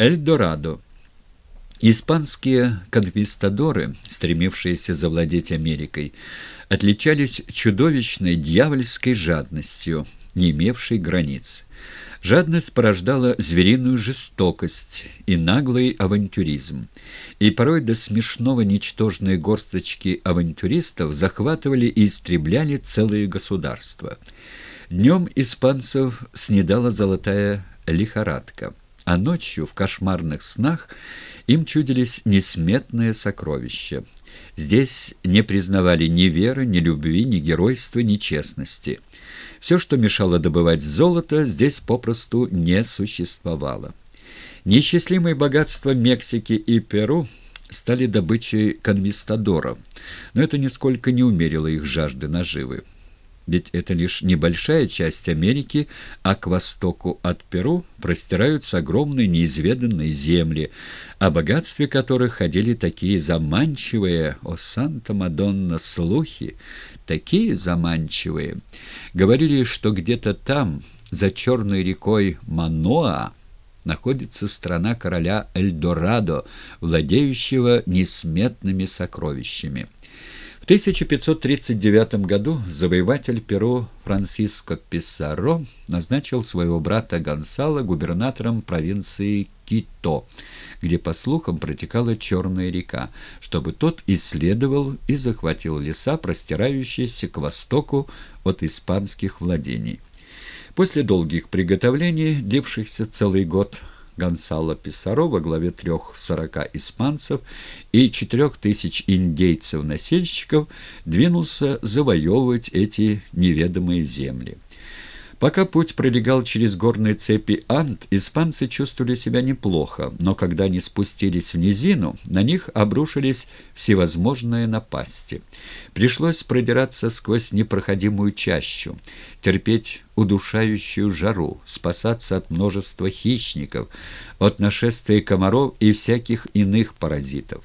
Эльдорадо. Испанские конквистадоры, стремившиеся завладеть Америкой, отличались чудовищной дьявольской жадностью, не имевшей границ. Жадность порождала звериную жестокость и наглый авантюризм. И порой до смешного ничтожные горсточки авантюристов захватывали и истребляли целые государства. Днем испанцев снедала золотая лихорадка а ночью в кошмарных снах им чудились несметные сокровища. Здесь не признавали ни веры, ни любви, ни геройства, ни честности. Все, что мешало добывать золото, здесь попросту не существовало. Неисчислимые богатства Мексики и Перу стали добычей конвистадоров, но это нисколько не умерило их жажды наживы ведь это лишь небольшая часть Америки, а к востоку от Перу простираются огромные неизведанные земли, о богатстве которых ходили такие заманчивые, о Санта-Мадонна, слухи, такие заманчивые. Говорили, что где-то там, за черной рекой Маноа, находится страна короля Эльдорадо, владеющего несметными сокровищами. 1539 году завоеватель Перу Франсиско Писаро назначил своего брата Гонсало губернатором провинции Кито, где, по слухам, протекала Черная река, чтобы тот исследовал и захватил леса, простирающиеся к востоку от испанских владений. После долгих приготовлений, длившихся целый год, Гонсало Писаро во главе трех сорока испанцев и четырех тысяч индейцев-насельщиков двинулся завоевывать эти неведомые земли. Пока путь пролегал через горные цепи Ант, испанцы чувствовали себя неплохо, но когда они спустились в низину, на них обрушились всевозможные напасти. Пришлось продираться сквозь непроходимую чащу, терпеть удушающую жару, спасаться от множества хищников, от нашествия комаров и всяких иных паразитов.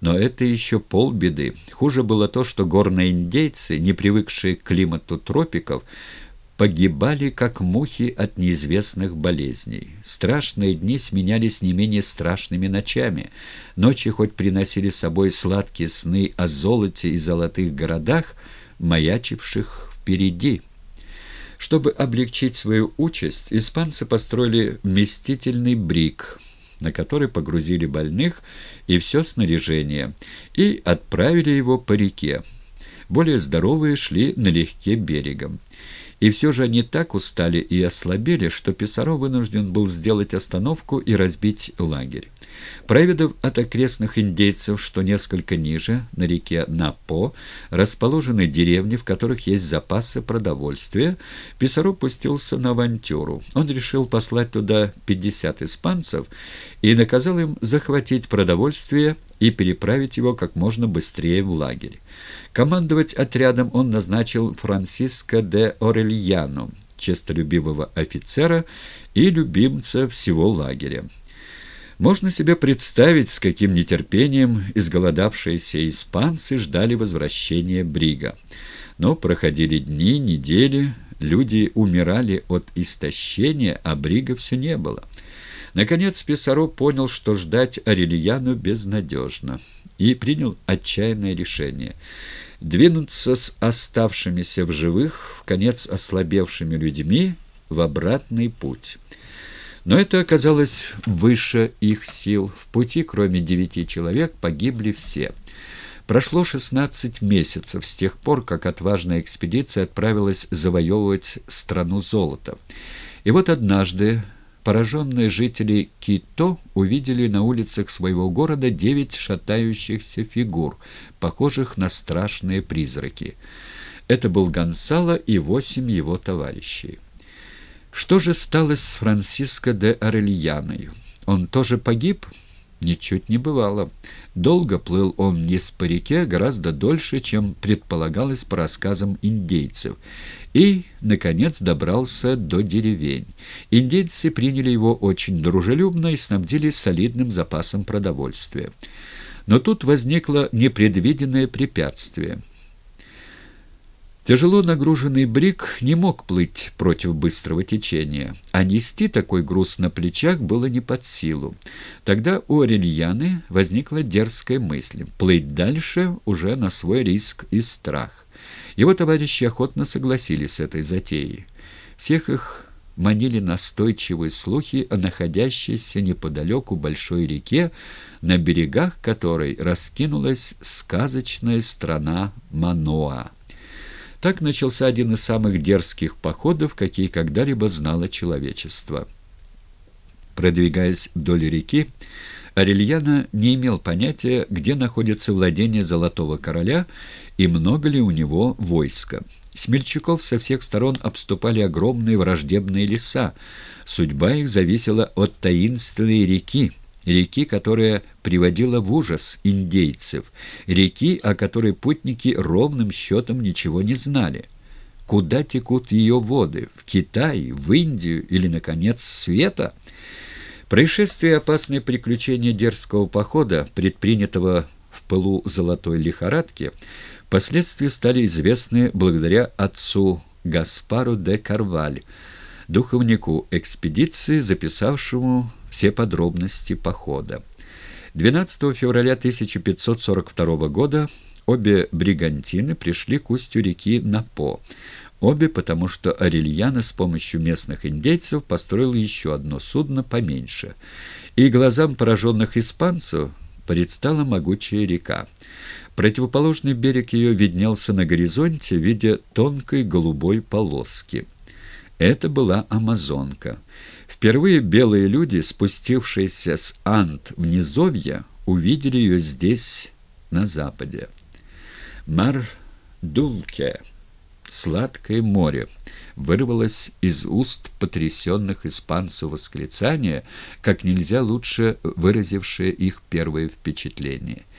Но это еще полбеды. Хуже было то, что горные индейцы, не привыкшие к климату тропиков, погибали, как мухи от неизвестных болезней. Страшные дни сменялись не менее страшными ночами. Ночи хоть приносили с собой сладкие сны о золоте и золотых городах, маячивших впереди. Чтобы облегчить свою участь, испанцы построили вместительный брик, на который погрузили больных и все снаряжение, и отправили его по реке. Более здоровые шли налегке берегом. И все же они так устали и ослабели, что Писаров вынужден был сделать остановку и разбить лагерь. Проведав от окрестных индейцев, что несколько ниже, на реке Напо, расположены деревни, в которых есть запасы продовольствия, Писаров пустился на авантюру. Он решил послать туда 50 испанцев и наказал им захватить продовольствие и переправить его как можно быстрее в лагерь. Командовать отрядом он назначил Франсиско де Орельяну, честолюбивого офицера и любимца всего лагеря. Можно себе представить, с каким нетерпением изголодавшиеся испанцы ждали возвращения Брига. Но проходили дни, недели, люди умирали от истощения, а Брига все не было. Наконец Писаро понял, что ждать Арельяну безнадежно, и принял отчаянное решение – двинуться с оставшимися в живых, в конец ослабевшими людьми, в обратный путь. Но это оказалось выше их сил. В пути, кроме девяти человек, погибли все. Прошло 16 месяцев с тех пор, как отважная экспедиция отправилась завоевывать страну золота. И вот однажды пораженные жители Кито увидели на улицах своего города девять шатающихся фигур, похожих на страшные призраки. Это был Гонсало и восемь его товарищей. Что же стало с Франциско де Орельяной? Он тоже погиб? Ничуть не бывало. Долго плыл он не по реке, гораздо дольше, чем предполагалось по рассказам индейцев. И, наконец, добрался до деревень. Индейцы приняли его очень дружелюбно и снабдили солидным запасом продовольствия. Но тут возникло непредвиденное препятствие – Тяжело нагруженный брик не мог плыть против быстрого течения, а нести такой груз на плечах было не под силу. Тогда у Орельяны возникла дерзкая мысль – плыть дальше уже на свой риск и страх. Его товарищи охотно согласились с этой затеей. Всех их манили настойчивые слухи о находящейся неподалеку большой реке, на берегах которой раскинулась сказочная страна Маноа. Так начался один из самых дерзких походов, какие когда-либо знало человечество. Продвигаясь вдоль реки, Арельяна не имел понятия, где находится владение Золотого Короля и много ли у него войска. Смельчаков со всех сторон обступали огромные враждебные леса. Судьба их зависела от таинственной реки, реки, которая приводила в ужас индейцев, реки, о которой путники ровным счетом ничего не знали. Куда текут ее воды? В Китай, в Индию или, наконец, света? Происшествие и опасные приключения дерзкого похода, предпринятого в пылу золотой лихорадки, впоследствии стали известны благодаря отцу Гаспару де Карваль, духовнику экспедиции, записавшему все подробности похода. 12 февраля 1542 года обе бригантины пришли к устью реки Напо. Обе, потому что Арельяна с помощью местных индейцев построил еще одно судно поменьше. И глазам пораженных испанцев предстала могучая река. Противоположный берег ее виднелся на горизонте в виде тонкой голубой полоски. Это была Амазонка. Впервые белые люди, спустившиеся с Ант в низовья, увидели ее здесь, на западе. Мар-Дулке, сладкое море, вырвалось из уст потрясенных испанцев восклицания, как нельзя лучше выразившее их первое впечатление –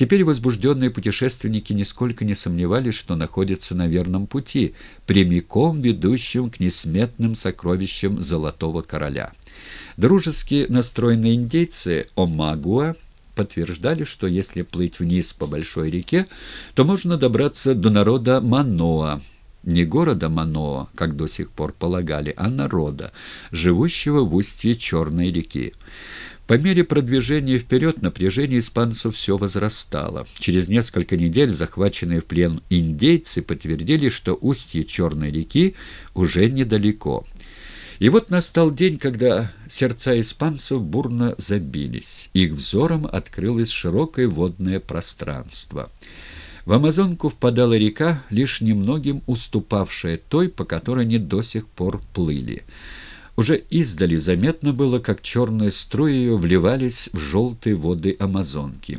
Теперь возбужденные путешественники нисколько не сомневались, что находятся на верном пути, прямиком ведущем к несметным сокровищам Золотого Короля. Дружески настроенные индейцы Омагуа подтверждали, что если плыть вниз по большой реке, то можно добраться до народа Маноа, не города Маноа, как до сих пор полагали, а народа, живущего в устье Черной реки. По мере продвижения вперед напряжение испанцев все возрастало. Через несколько недель захваченные в плен индейцы подтвердили, что устье Черной реки уже недалеко. И вот настал день, когда сердца испанцев бурно забились. Их взором открылось широкое водное пространство. В Амазонку впадала река, лишь немногим уступавшая той, по которой они до сих пор плыли. Уже издали заметно было, как черные струи ее вливались в желтые воды Амазонки.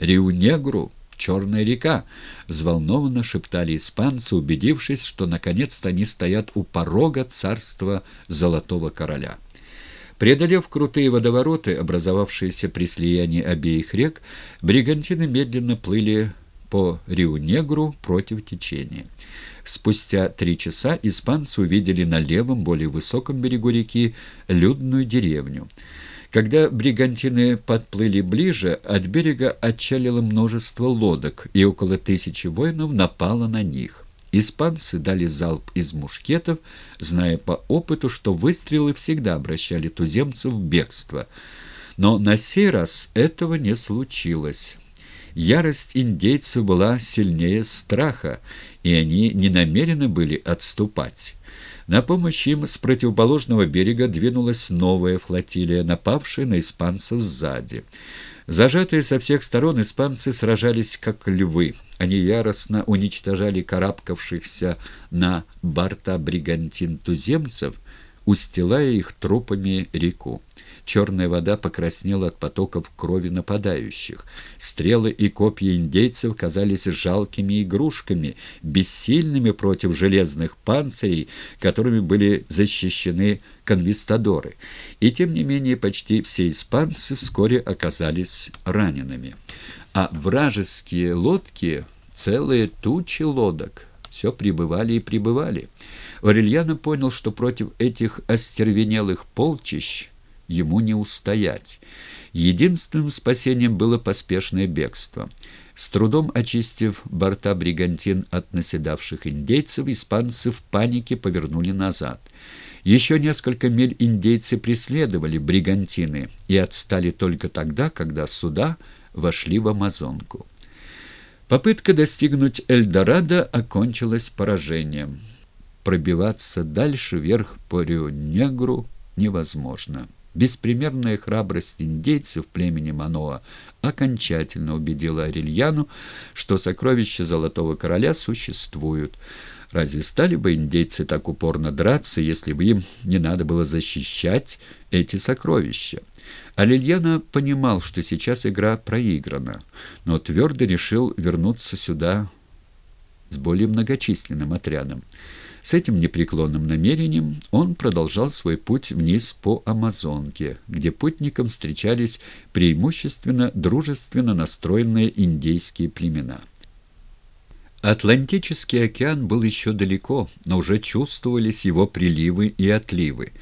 «Риу-Негру! Черная река!» — взволнованно шептали испанцы, убедившись, что наконец-то они стоят у порога царства Золотого Короля. Преодолев крутые водовороты, образовавшиеся при слиянии обеих рек, бригантины медленно плыли по Риу-Негру против течения. Спустя три часа испанцы увидели на левом, более высоком берегу реки людную деревню. Когда бригантины подплыли ближе, от берега отчалило множество лодок, и около тысячи воинов напало на них. Испанцы дали залп из мушкетов, зная по опыту, что выстрелы всегда обращали туземцев в бегство. Но на сей раз этого не случилось. Ярость индейцев была сильнее страха, и они не намерены были отступать. На помощь им с противоположного берега двинулась новая флотилия, напавшая на испанцев сзади. Зажатые со всех сторон испанцы сражались как львы. Они яростно уничтожали карабкавшихся на борта бригантин туземцев, устилая их трупами реку. Черная вода покраснела от потоков крови нападающих. Стрелы и копья индейцев казались жалкими игрушками, бессильными против железных панцирей, которыми были защищены конвистадоры. И тем не менее почти все испанцы вскоре оказались ранеными. А вражеские лодки, целые тучи лодок, все прибывали и прибывали. Орельяно понял, что против этих остервенелых полчищ ему не устоять. Единственным спасением было поспешное бегство. С трудом очистив борта бригантин от наседавших индейцев, испанцы в панике повернули назад. Еще несколько миль индейцы преследовали бригантины и отстали только тогда, когда суда вошли в Амазонку. Попытка достигнуть Эльдорадо окончилась поражением. Пробиваться дальше вверх по Рио-Негру невозможно. Беспримерная храбрость индейцев племени Маноа окончательно убедила Арельяну, что сокровища Золотого Короля существуют. Разве стали бы индейцы так упорно драться, если бы им не надо было защищать эти сокровища? Алильяна понимал, что сейчас игра проиграна, но твердо решил вернуться сюда с более многочисленным отрядом. С этим непреклонным намерением он продолжал свой путь вниз по Амазонке, где путникам встречались преимущественно дружественно настроенные индейские племена. Атлантический океан был еще далеко, но уже чувствовались его приливы и отливы.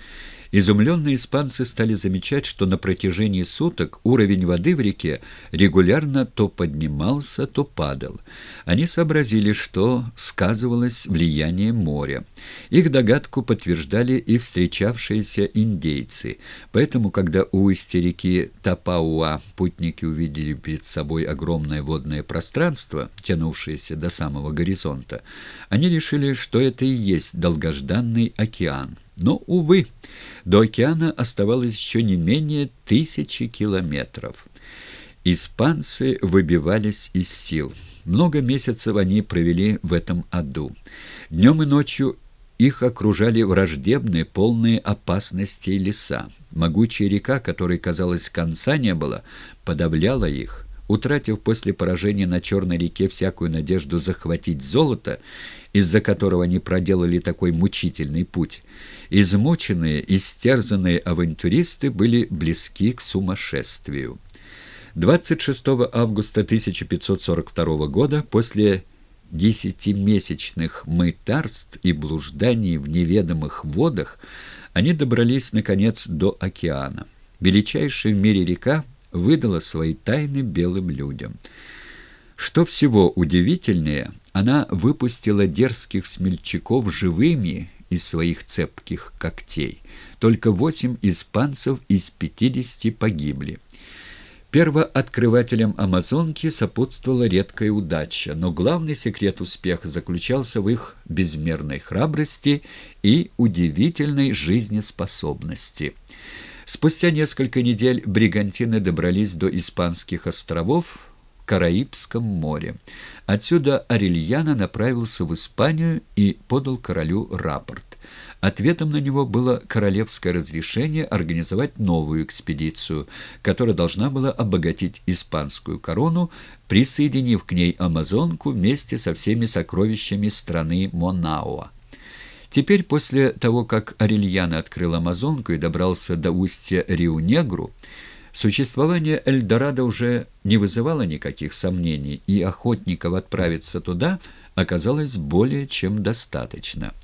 Изумленные испанцы стали замечать, что на протяжении суток уровень воды в реке регулярно то поднимался, то падал. Они сообразили, что сказывалось влияние моря. Их догадку подтверждали и встречавшиеся индейцы. Поэтому, когда у устья реки Тапауа путники увидели перед собой огромное водное пространство, тянувшееся до самого горизонта, они решили, что это и есть долгожданный океан. Но, увы, до океана оставалось еще не менее тысячи километров. Испанцы выбивались из сил. Много месяцев они провели в этом аду. Днем и ночью их окружали враждебные, полные опасностей леса. Могучая река, которой, казалось, конца не было, подавляла их. Утратив после поражения на Черной реке всякую надежду захватить золото, из-за которого они проделали такой мучительный путь, измученные, истерзанные авантюристы были близки к сумасшествию. 26 августа 1542 года, после десятимесячных мытарств и блужданий в неведомых водах, они добрались, наконец, до океана. Величайшая в мире река выдала свои тайны белым людям. Что всего удивительнее, она выпустила дерзких смельчаков живыми из своих цепких когтей. Только восемь испанцев из пятидесяти погибли. Первооткрывателям Амазонки сопутствовала редкая удача, но главный секрет успеха заключался в их безмерной храбрости и удивительной жизнеспособности. Спустя несколько недель бригантины добрались до Испанских островов, Караибском море. Отсюда Арельяна направился в Испанию и подал королю рапорт. Ответом на него было королевское разрешение организовать новую экспедицию, которая должна была обогатить испанскую корону, присоединив к ней Амазонку вместе со всеми сокровищами страны Монауа. Теперь, после того, как Арельяна открыл Амазонку и добрался до устья Риу-Негру, Существование Эльдорадо уже не вызывало никаких сомнений, и охотников отправиться туда оказалось более чем достаточно.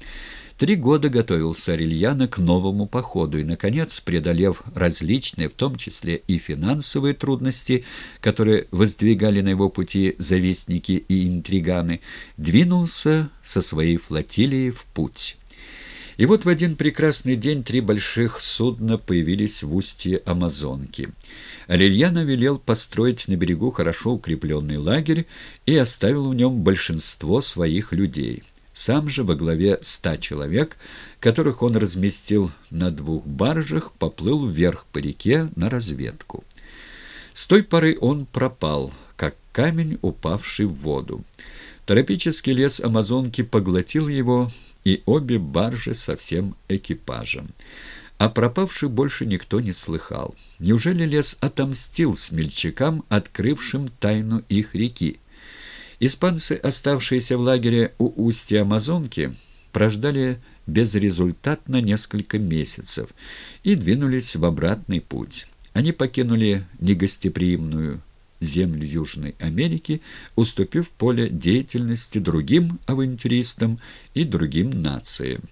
Три года готовился Арельяна к новому походу и, наконец, преодолев различные, в том числе и финансовые трудности, которые воздвигали на его пути завистники и интриганы, двинулся со своей флотилией в путь. И вот в один прекрасный день три больших судна появились в устье Амазонки. Арельяна велел построить на берегу хорошо укрепленный лагерь и оставил в нем большинство своих людей. Сам же во главе ста человек, которых он разместил на двух баржах, поплыл вверх по реке на разведку. С той поры он пропал, как камень, упавший в воду. Тропический лес Амазонки поглотил его, и обе баржи со всем экипажем. О пропавших больше никто не слыхал. Неужели лес отомстил смельчакам, открывшим тайну их реки? Испанцы, оставшиеся в лагере у устья Амазонки, прождали безрезультатно несколько месяцев и двинулись в обратный путь. Они покинули негостеприимную землю Южной Америки, уступив поле деятельности другим авантюристам и другим нациям.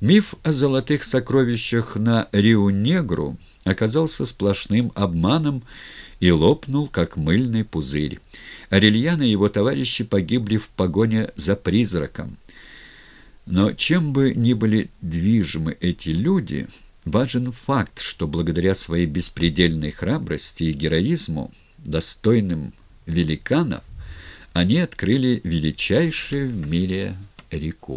Миф о золотых сокровищах на Риу-Негру оказался сплошным обманом и лопнул, как мыльный пузырь. Арельян и его товарищи погибли в погоне за призраком. Но чем бы ни были движимы эти люди, важен факт, что благодаря своей беспредельной храбрости и героизму, достойным великанов, они открыли величайшую в мире реку.